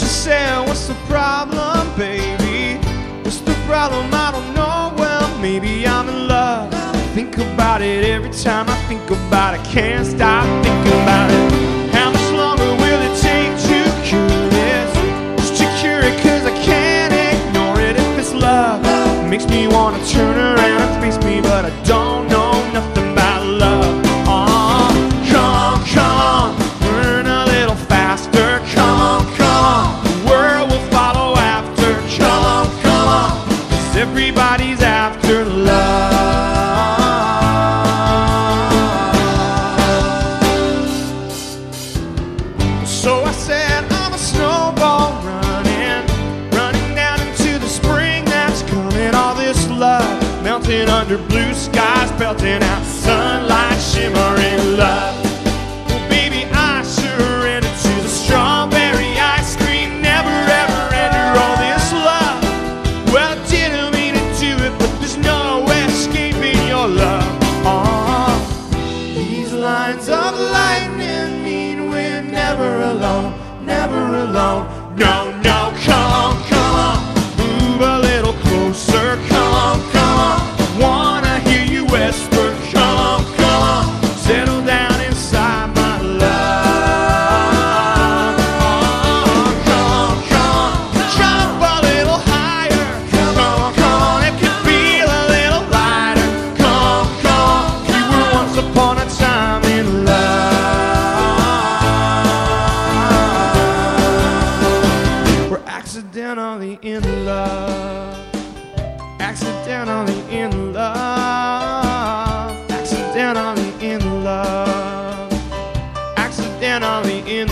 She said, What's the problem, baby? What's the problem? I don't know. Well, maybe I'm in love. Think about it every time I think about it. Can't stop thinking about it. How much longer will it take to cure this? Just to cure it, cause I can't ignore it. If it's love, makes me wanna turn around and face me, but I don't know So I said, I'm a snowball running, running down into the spring that's coming. All this love melting under blue skies, belting out sunlight, shimmering love. Well, baby, I to the strawberry ice cream, never ever all this love. Well, didn't mean to do it, but there's no escaping your love. Uh, these lines of lightning mean never alone, never alone. No, accidentally in love, accidentally in love, accidentally in